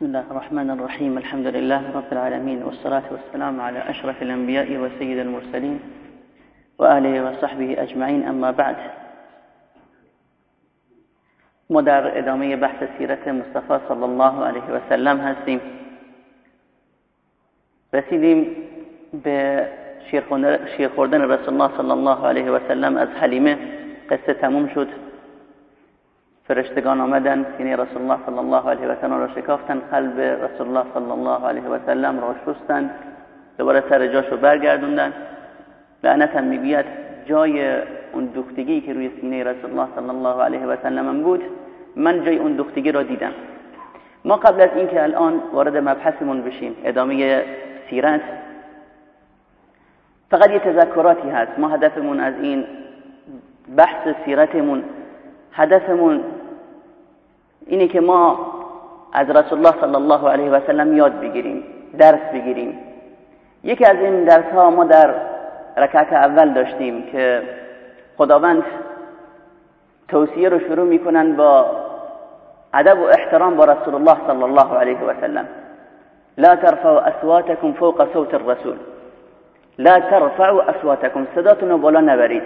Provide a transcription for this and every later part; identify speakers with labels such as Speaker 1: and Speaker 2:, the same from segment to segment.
Speaker 1: بسم الله الرحمن الرحيم. الحمد لله رب العالمين والصلاة والسلام على أشرف الأنبياء وسيد المرسلين وآله وصحبه أجمعين. أما بعد ما در ادامه بحث سیرت مصطفى صلی الله علیه و سلم هستیم. رسیدیم به شیر خوردن رسول الله صلی الله علیه و سلم از حلیمه. قصه تموم شد. فرشتگان آمدن سینه رسول الله صلی الله علیه و سلم را شکافتن قلب رسول الله صلی الله علیه و سلم را شستن دوباره سر جاشو برگردوندن. لعنت هم می‌گوید جای اون دوختگی که روی سینه رسول الله صلی الله علیه و سلم بود من جای اون دوختگی را دیدم. ما قبل از اینکه الان وارد مبحثمون بشیم ادامه سیرت فقط یه تذکراتی هست. ما هدفمون از این بحث سیرتمون هدفمون اینه که ما از رسول الله صلی الله علیه و سلم یاد بگیریم درس بگیریم. یکی از این درس ها ما در رکعت اول داشتیم که خداوند توصیه رو شروع می‌کنن با ادب و احترام با رسول الله صلی الله علیه و سلم. لا ترفعوا اصواتكم فوق صوت الرسول. لا ترفعوا اصواتكم صداتون رو بالا نبرید.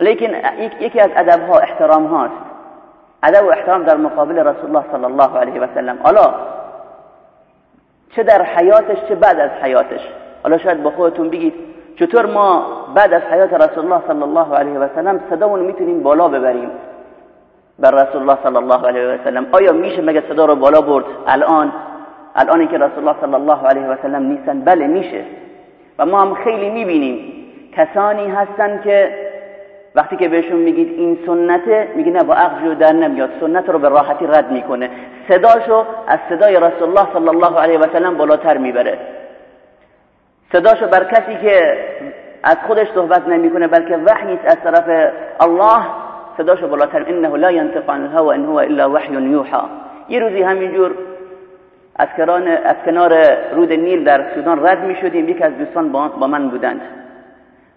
Speaker 1: لیکن یکی از ادب ها احترام هاست ادب و احترام در مقابل رسول الله صلی الله علیه و سلم. حالا چه در حیاتش چه بعد از حیاتش؟ حالا شاید با خودتون بگید چطور ما بعد از حیات رسول الله صلی الله علیه و سلم صدامون می‌تونیم بالا ببریم؟ بر رسول الله صلی الله علیه و سلم. آیا میشه مگه صدا رو بالا برد؟ الان الانی که رسول الله صلی الله علیه و سلم نیستن. بله میشه. و ما هم خیلی می‌بینیم. کسانی هستن که وقتی که بهشون میگید این سنته میگه نه با عقل در نمیاد. سنت رو به راحتی رد می‌کنه. صداشو از صدای رسول الله صلی الله علیه و سلم بالاتر می‌بره. صداشو بر کسی که از خودش صحبت نمی‌کنه بلکه وحی از طرف الله صداشو بالاتر. انه لا ينطق عن الهوى ان هو الا وحی یوحى یه روزی همینجور از کنار رود نیل در سودان رد می شدیم یک از دوستان با من بودند.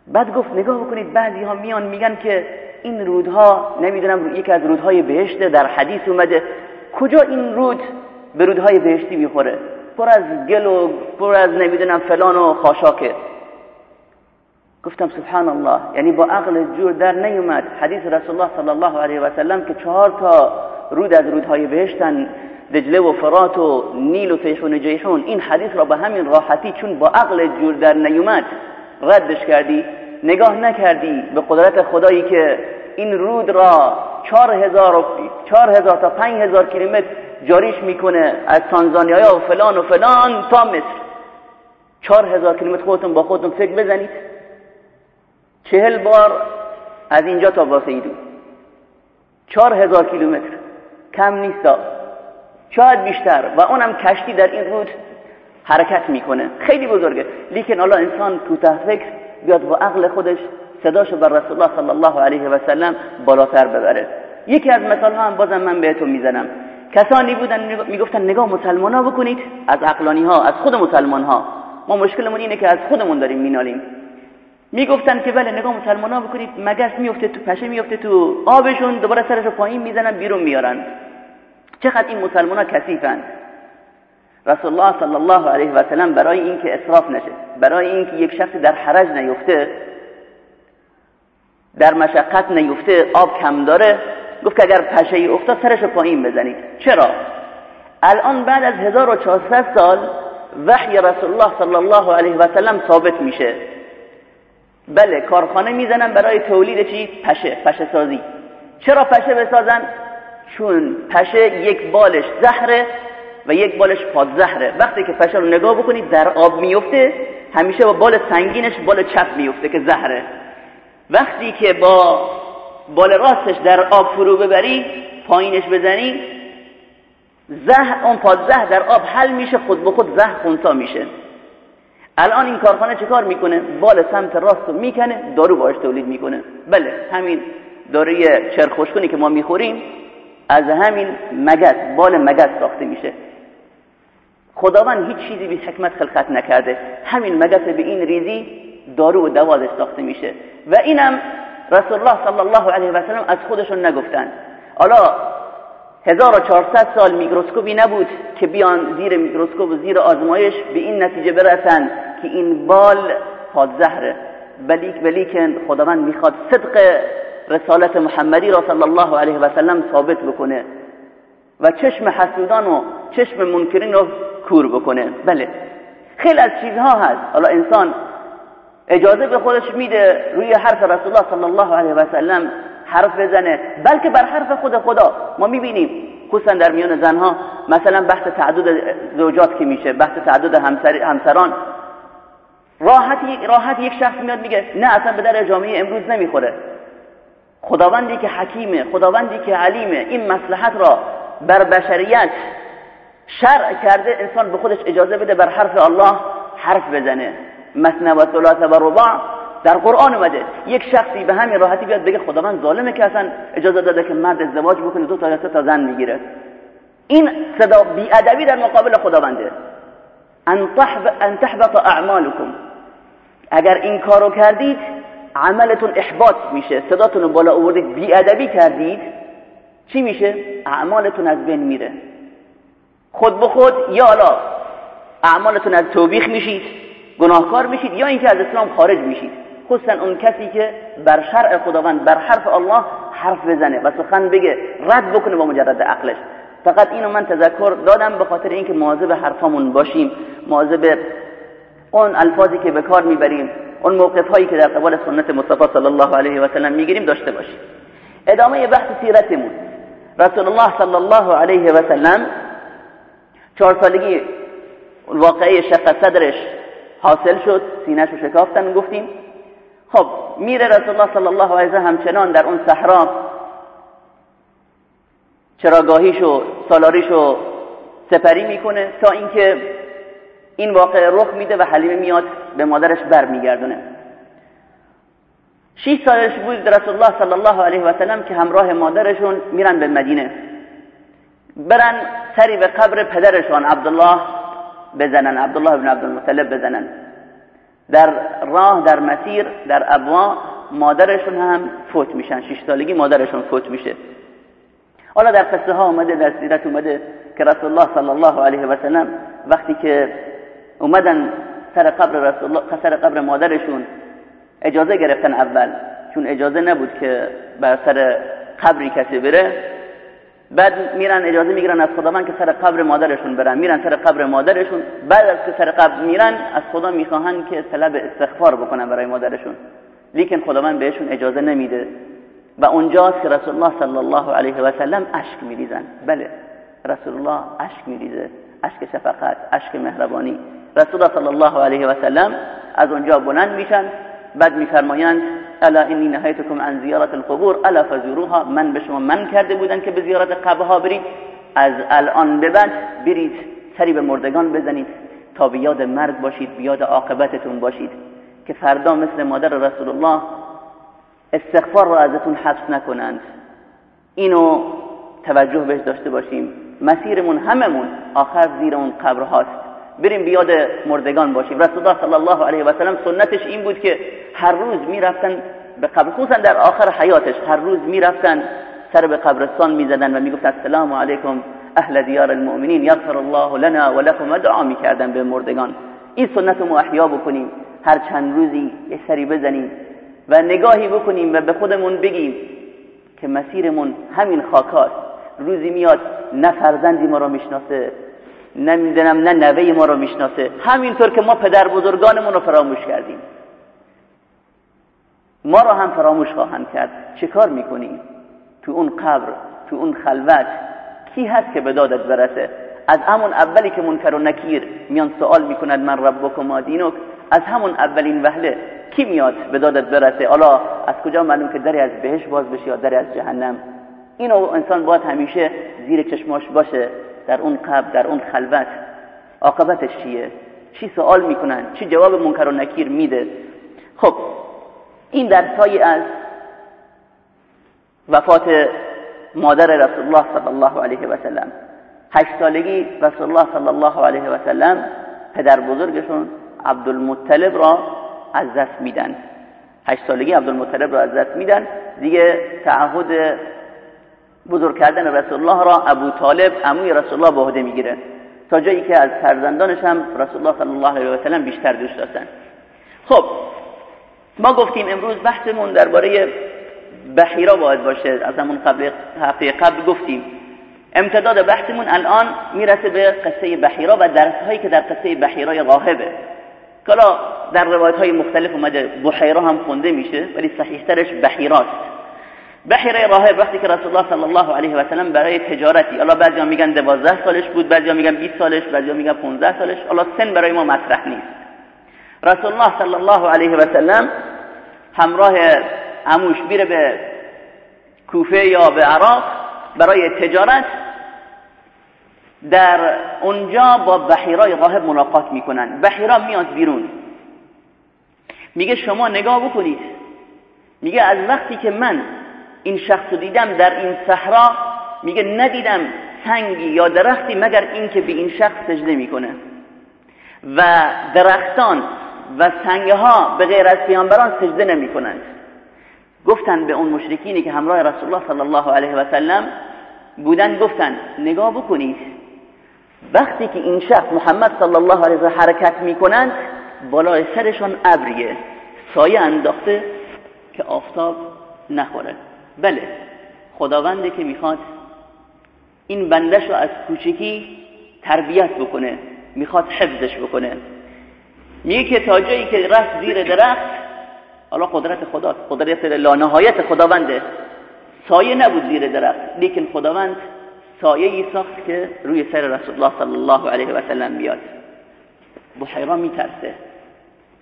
Speaker 1: بعد گفت نگاه بکنید بعضی ها میان میگن که این رودها نمی‌دونم یکی از رودهای بهشته در حدیث اومده. کجا این رود به رودهای بهشتی می‌خوره؟ پر از گل و پر از نمی‌دونم فلان و خاشاکه. گفتم سبحان الله یعنی با عقل جور در نیومد. حدیث رسول الله صلی الله علیه و سلم که چهار تا رود از رودهای بهشتن دجله و فرات و نیل و تیحون و جیحون. این حدیث را به همین راحتی چون با عقل جور در نیومد. ردش کردی نگاه نکردی به قدرت خدایی که این رود را چهار هزار, چهار هزار تا پنج هزار کیلومتر جاریش می‌کنه از تانزانیا و فلان و فلان تا مصر. چهار هزار کیلومتر خودتون با خودتون فکر بزنید. چهل بار از اینجا تا واسیدو. چهار هزار کیلومتر. کم نیستا. شاید بیشتر. و اونم کشتی در این رود حرکت می‌کنه. خیلی بزرگه. لیکن الله انسان کوتاه فکر بیاد با عقل خودش صداشو بر رسول الله صلی الله علیه و سلم بالاتر ببره. یکی از مثال ها هم بازم من بهتون می‌زنم. کسانی بودن می‌گفتن نگاه مسلمان ها بکنید. از عقلانی ها از خود مسلمان ها ما مشکلمون اینه که از خودمون داریم مینالیم. می‌گفتن که بله نگاه مسلمان ها بکنید. مگس میفته تو پشه میفته تو آبشون دوباره سرشو پایین می‌زنن بیرون میارن چقدر این مسلمان ها کثیفند رسول الله صلی الله علیه و سلم برای اینکه اسراف نشه برای اینکه یک شخص در حرج نیفته در مشقت نیفته آب کم داره گفت که اگر پشه ای افتاد سرش پایین بزنید. چرا؟ الان بعد از 1400 سال وحی رسول الله صلی الله علیه و سلم ثابت میشه. بله کارخانه می‌زنن برای تولید چی؟ پشه پشه سازی. چرا پشه بسازن؟ چون پشه یک بالش زهره و یک بالش زهره وقتی که پشه رو نگاه بکنید در آب میفته همیشه با بال سنگینش بال چپ میفته که زهره. وقتی که با بال راستش در آب فرو ببری پایینش بزنی زه اون زه در آب حل میشه خود به خود زه خونسا میشه. الان این کارخانه چه کار می‌کنه؟ بال سمت راست رو می‌کنه دارو باش تولید می‌کنه. بله همین داروی چرخوشکنی که ما می‌خوریم از همین مگس بال مگس ساخته میشه. خداوند هیچ چیزی بی حکمت خلقت نکرده. همین مگس به این ریزی دارو و دوازش ساخته میشه. و اینم رسول الله صلی الله علیه و سلم از خودشون نگفتن. حالا 1400 سال میکروسکوپی نبود که بیان زیر میکروسکوپ و زیر آزمایش به این نتیجه برسن که این بال پادزهره. بلیک بلیکن خداوند می‌خواد صدق رسالت محمدی را صلی الله علیه و سلم ثابت بکنه. و چشم حسودان و چشم منکرین رو کور بکنه. بله. خیلی از چیزها هست. حالا انسان اجازه به خودش میده روی حرف رسول الله صلی الله علیه و سلم حرف بزنه بلکه بر حرف خود خدا. ما می‌بینیم خصوصا در میان زنها مثلا بحث تعدد زوجات که میشه بحث تعدد همسر، همسران. راحت راحت یک شخص میاد میگه نه اصلا به در جامعه امروز نمی‌خوره. خداوندی که حکیمه خداوندی که علیمه این مسلحت را بر بشریت شرع کرده انسان به خودش اجازه بده بر حرف الله حرف بزنه. مثنى و ثلاث و رباع در قرآن اومده. یک شخصی به همین راحتی بیاد بگه خداوند ظالمه که اصلا اجازه داده که مرد ازدواج بکنه دو تا یا تا زن می‌گیره. این صدا بیادبی در مقابل خداونده. ان تحبط اعمالكم اگر این کارو کردید عملتون احباط میشه. صداتون رو بالا آوردید بیادبی کردید. چی میشه؟ اعمالتون از بین میره. خود به خود یا الا اعمالتون از توبیخ میشید گناهکار میشید یا اینکه از اسلام خارج میشید. خصوصا اون کسی که بر شرع خداوند بر حرف الله حرف بزنه و سخن بگه رد بکنه با مجرد عقلش. فقط اینو من تذکر دادم به خاطر اینکه مواظب حرفامون باشیم. مواظب اون الفاظی که به کار می‌بریم اون موقف هایی که در قبال سنت مصطفی صلی الله علیه و سلم می‌گیریم داشته باشیم. ادامه بحث سیرتمون. رسول الله صلی الله علیه و سلم چهار سالگی واقعی شق صدرش حاصل شد سینهش رو شکافتن گفتیم خب میره رسول الله صلی الله علیه و همچنان در اون صحرا. چراگاهیشو سالاریشو سپری می‌کنه تا اینکه این واقع رخ میده و حلیمه میاد به مادرش بر میگردونه شیش سالش بود رسول الله صلی الله علیه و سلم که همراه مادرشون میرن به مدینه. برن سری به قبر پدرشون عبدالله بزنن عبدالله بن عبدالمطلب بزنن. در راه در مسیر در ابوا مادرشون هم فوت میشن. شش سالگی مادرشون فوت میشه. حالا در قصه ها اومده در سیرت اومده که رسول الله صلی الله علیه و سلم وقتی که اومدن سر قبر رسول الله سر قبر مادرشون اجازه گرفتن اول. چون اجازه نبود که بر سر قبری کسی بره بعد میرن اجازه می‌گیرن از خداوند که سر قبر مادرشون برن. میرن سر قبر مادرشون. بعد از که سر قبر میرن از خدا می‌خواهن که طلب استغفار بکنن برای مادرشون. لیکن خداوند بهشون اجازه نمیده. و اونجاست که رسول الله صلی الله علیه و سلم اشک میریزن. بله رسول الله اشک میریزه. اشک شفقت اشک مهربانی. رسول الله صلی الله علیه و سلم از اونجا بلند میشن. بعد میفرمایند الا اینی نهایتکم عن زیارت القبور؟ الا فزوروها. من به شما من کرده بودن که به زیارت قبرها برید؟ از الان به بعد برید سری به مردگان بزنید تا به یاد مرگ باشید به یاد عاقبتتون باشید. که فردا مثل مادر رسول الله استغفار را ازتون حذف نکنند. اینو توجه بهش داشته باشیم. مسیرمون هممون آخر زیر اون قبر هاست. بریم بیاد مردگان باشیم. رسول الله صلی الله علیه و سلم سنتش این بود که هر روز می‌رفتن به قبر خصوصا در آخر حیاتش هر روز می‌رفتن سر به قبرستان می‌زدن و می‌گفت السلام علیکم اهل دیار المؤمنین یغفر الله لنا و لكم دعا می‌کردن به مردگان. این سنت رو احیا بکنیم هر چند روزی یه سری بزنیم و نگاهی بکنیم و به خودمون بگیم که مسیرمون همین خاکاست. روزی میاد نه فرزندی ما رو می‌شناسه نمی‌دونم نه نوه ما رو می‌شناسه. همینطور که ما پدر بزرگانمون رو فراموش کردیم. ما رو هم فراموش خواهند کرد. چه کار می‌کنیم تو اون قبر تو اون خلوت کی هست که به دادت برسه؟ از همون اولی که منکر و نکیر میان سوال می‌کند من ربک و دینک؟ از همون اولین وهله کی میاد به دادت برسه؟ حالا از کجا معلوم که دری از بهش باز بشه یا دری از جهنم؟ اینو انسان باید همیشه زیر چشماش باشه. در اون قبر در اون خلوت. عاقبتش چیه؟ چی سوال می‌کنن؟ چی جواب منکر و نکیر میده؟ خب این در سایه از وفات مادر رسول الله صلی الله علیه و سلم. هشت سالگی رسول الله صلی الله علیه و سلم پدر بزرگشون عبدالمطلب را از دست میدن. هشت سالگی عبدالمطلب را از دست میدن. دیگه تعهد بزرگ کردن رسول الله را ابو طالب عموی رسول الله به عهده می‌گیره. تا جایی که از فرزندانش هم رسول الله صلی الله علیه و سلم بیشتر دوست داشتن. خب ما گفتیم امروز بحثمون درباره بحیرا باید باشه. از همون قبل هفته قبل گفتیم. امتداد بحثمون الان می‌رسه به قصه بحیرا و درس هایی که در قصه بحیرای راهبه کلا در روایت های مختلف اومده بحیرا هم خونده میشه ولی صحیح ترش بحیراست بحیره راهب وقتی که رسول الله صلی الله علیه و سلم برای تجارتی الله بعضیا میگن 12 سالش بود بعضیا میگن 20 سالش بعضیا میگن 15 سالش الله سن برای ما مطرح نیست. رسول الله صلی الله علیه و سلم همراه عموش میره به کوفه یا به عراق برای تجارت در اونجا با بحیرای راهب ملاقات می‌کنن. بحیرا میاد بیرون. میگه شما نگاه بکنید. میگه از وقتی که من این شخص دیدم در این صحرا میگه ندیدم سنگی یا درختی مگر اینکه به این شخص سجده می‌کنه. و درختان و سنگها به غیر از پیامبران سجده نمی‌کنند. گفتن به اون مشرکینی که همراه رسول الله صلی الله علیه و سلم بودن گفتن نگاه بکنید. وقتی که این شخص محمد صلی الله علیه و حرکت می‌کنند بالای سرشان ابریه سایه انداخته که آفتاب نخوره. بله خداونده که می‌خواد این بندش رو از کوچکی تربیت بکنه می‌خواد حفظش بکنه. میگه که تا جایی که رفت زیر درخت حالا قدرت خداست قدرت لانهایت خداونده سایه نبود زیر درخت لیکن خداوند سایه ای ساخت که روی سر رسول الله صلی الله علیه و سلم بیاد. بحیرا میترسه.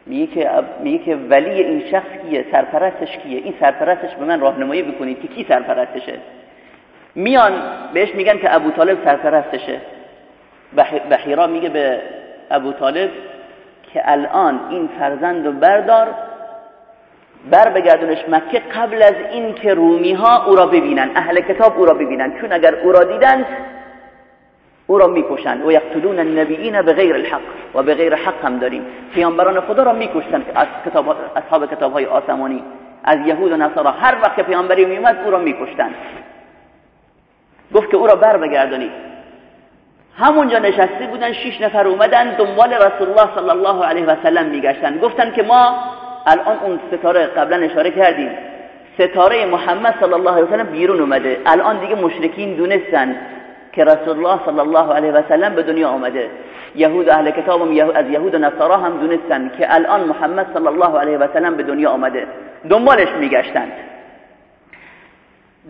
Speaker 1: میگه که میگه که ولی این شخص کیه؟ سرپرستش کیه؟ این سرپرستش به من راهنمایی بکنید که کی سرپرستشه؟ میان بهش میگن که ابو طالب سرپرستشه. بحیرا میگه به ابو طالب که الان این فرزند رو بردار بر بگردونش مکه قبل از این که رومی ها او را ببینن اهل کتاب او را ببینن. چون اگر او را دیدند او را می‌کشند. و یقتلون النبیین به غیر الحق و به غیر حق هم داریم. پیامبران خدا را میکشتند از کتاب اصحاب کتاب های آسمانی. از یهود و نصارا. هر وقت که پیامبری میومد او را میکشتند. گفت که او را بر بگردانید همونجا نشسته بودن شش نفر اومدن دنبال رسول الله صلی الله علیه و سلم میگشتن. گفتن که ما الان اون ستاره قبلا اشاره کردیم. ستاره محمد صلی الله علیه و سلم بیرون اومده. الان دیگه مشرکین دونستن. که رسول الله صلی الله علیه و سلم به دنیا آمده. یهود اهل کتاب از یهود و نصارا هم دونستن که الان محمد صلی الله علیه و سلم به دنیا آمده. دنبالش میگشتند.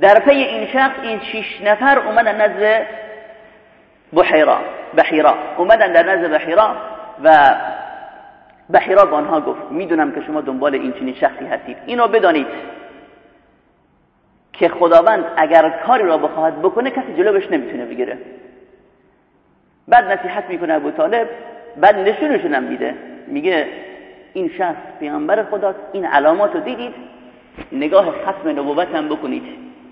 Speaker 1: در پی این شخص این شش نفر اومدن نزد بحیرا بحیرا. اومدن در نزد بحیرا و بحیرا به آنها گفت می‌دونم که شما دنبال این چنین شخصی هستید. اینو بدانید. که خداوند اگر کاری را بخواهد بکنه کسی جلوش نمی‌تونه بگیره. بعد نصیحت می‌کنه ابو طالب بعد نشونشون هم میده میگه این شخص پیامبر خداست این علامات رو دیدید؟ نگاه ختم نبوت هم بکنید.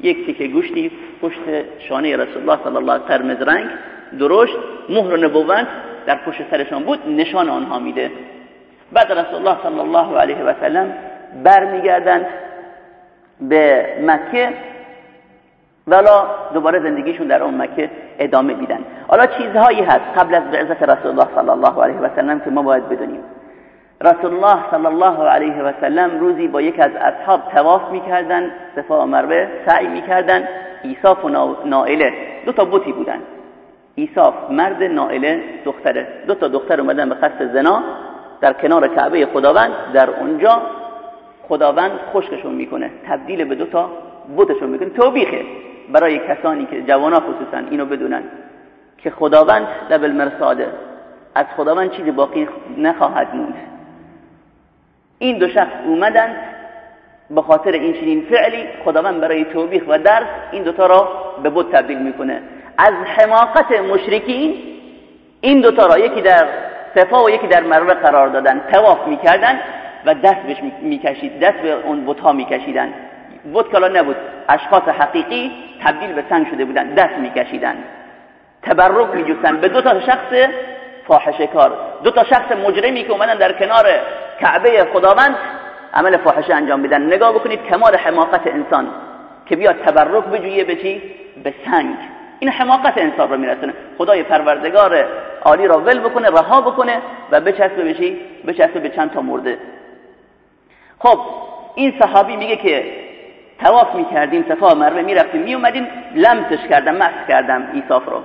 Speaker 1: یک تیکه گوشتی پشت شانه رسول الله صلی الله قرمز رنگ درشت مهر نبوت در پشت سرشان بود نشان آنها میده. بعد رسول الله صلی الله علیه و سلم برمیگردند. به مکه ولا دوباره زندگیشون در اون مکه ادامه میدن. حالا چیزهایی هست قبل از بعثت رسول الله صلی الله علیه و سلم که ما باید بدونیم. رسول الله صلی الله علیه و سلم روزی با یک از اصحاب تواف می‌کردن صفا و مروه سعی می‌کردن. ایصاف و نائله دو تا بوتی بودن. ایصاف مرد نائله دختره. دو تا دختر اومدن به قصد زنا در کنار کعبه خداوند. در اونجا خداوند خشکشون می‌کنه تبدیل به دو تا بتشون می‌کنه. توبیخه برای کسانی که جوانا خصوصا اینو بدونن که خداوند لب المرصاده از خداوند چیزی باقی نخواهد موند. این دو شخص اومدن به خاطر این چنین فعلی خداوند برای توبیخ و درس این دوتا را به بت تبدیل می‌کنه. از حماقت مشرکین این دوتا را یکی در صفا و یکی در مروه قرار دادن. تواف می‌کردن. و دست بهش می‌کشید دست به اون بتها میکشیدن. بت کلا نبود. اشخاص حقیقی تبدیل به سنگ شده بودن دست میکشیدن. تبرک میجوستن به دو تا شخص فاحشه کار. دو تا شخص مجرمی که اومدن در کنار کعبه خداوند عمل فاحشه انجام بدن. نگاه بکنید کمال حماقت انسان. که بیاد تبرک بجویه به چی؟ به سنگ. این حماقت انسان رو میرسونه. خدای پروردگار عالی را ول بکنه رها بکنه و بچسبه به بچسبه به چند تا مرده. خب این صحابی میگه که تواف می‌کردیم صفا مروه می‌رفتیم میومدیم لمسش کردم مسح کردم ایصاف رو.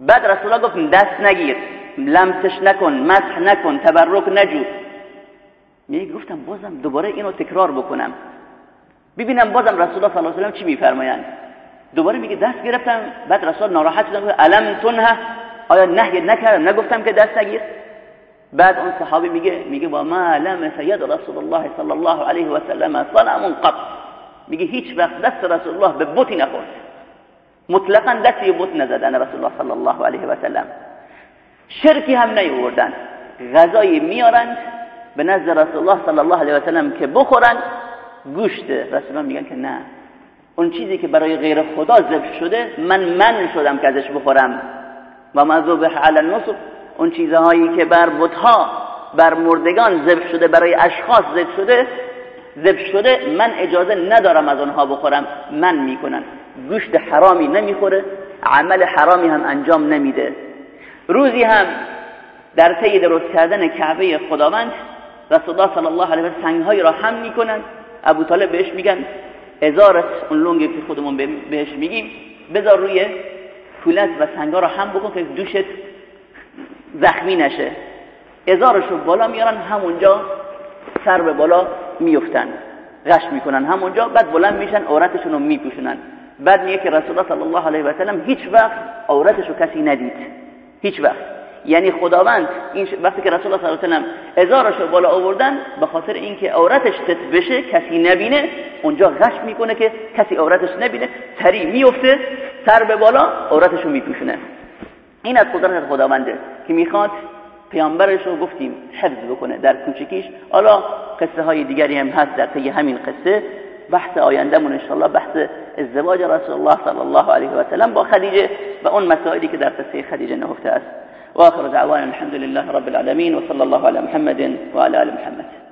Speaker 1: بعد رسول الله گفت دست نگیر لمسش نکن مسح نکن تبرک نجو. میگه گفتم بازم دوباره اینو تکرار بکنم. ببینم بازم رسول الله صلی الله علیه و چی میفرمایند. دوباره میگه دست گرفتم بعد رسول ناراحت شدن علم تنه آیا نهی نکردم؟ نگفتم که دست نگیر. بعد اون صحابی میگه میگه با ما لم سید رسول الله صلی الله علیه و سلم صنم قط. میگه هیچ وقت دست رسول الله به بوتی نخورد. مطلقا دستی بوت نزدن رسول الله صلی الله علیه و سلم. شرکی هم نیوردن غذایی میارند به نزد رسول الله صلی الله علیه و سلم که بخورن. گوشت رسول الله میگن که نه اون چیزی که برای غیر خدا ذبح شده من من شدم که ازش بخورم. و ما ذبح علی النصب اون چیزهایی که بر بتها بر مردگان ذبح شده برای اشخاص ذبح شده ذبح شده من اجازه ندارم از اونها بخورم من می‌کنن گوشت حرامی نمی‌خوره عمل حرامی هم انجام نمیده. روزی هم در طی درست کردن کعبه خداوند رسول الله صلی الله علیه و سنگهایی را هم می‌کنن. ابو طالب بهش میگن ازارت اون لنگی که خودمون بهش میگیم بذار روی پولت و سنگا را هم بکن که دوشت زخمی نشه. ازارشو بالا میارن همونجا سر به بالا میفتن. غش می‌کنن همونجا بعد بلند میشن عورتشون رو میپوشونن. بعد میگه که رسول الله صلی الله علیه و سلم هیچ وقت عورتشو کسی ندید. هیچ وقت. یعنی خداوند این وقتی که رسول الله صلی الله علیه و ازارش رو بالا آوردن به خاطر اینکه عورتش ست بشه کسی نبینه اونجا غش می‌کنه که کسی عورتش نبینه سری میفته سر به بالا عورتش رو میپوشونه. این از قدرت خداونده که می‌خواد پیامبرش رو گفتیم حفظ بکنه در کوچکیش حالا قصه های دیگری هم هست در طی همین قصه. بحث آیندهمون انشاءالله بحث ازدواج رسول الله صلی الله علیه و سلم با خدیجه و اون مسائلی که در قصه خدیجه نهفته است. واخر دعوانا الحمد لله رب العالمين وصلى الله على محمد وعلى ال محمد.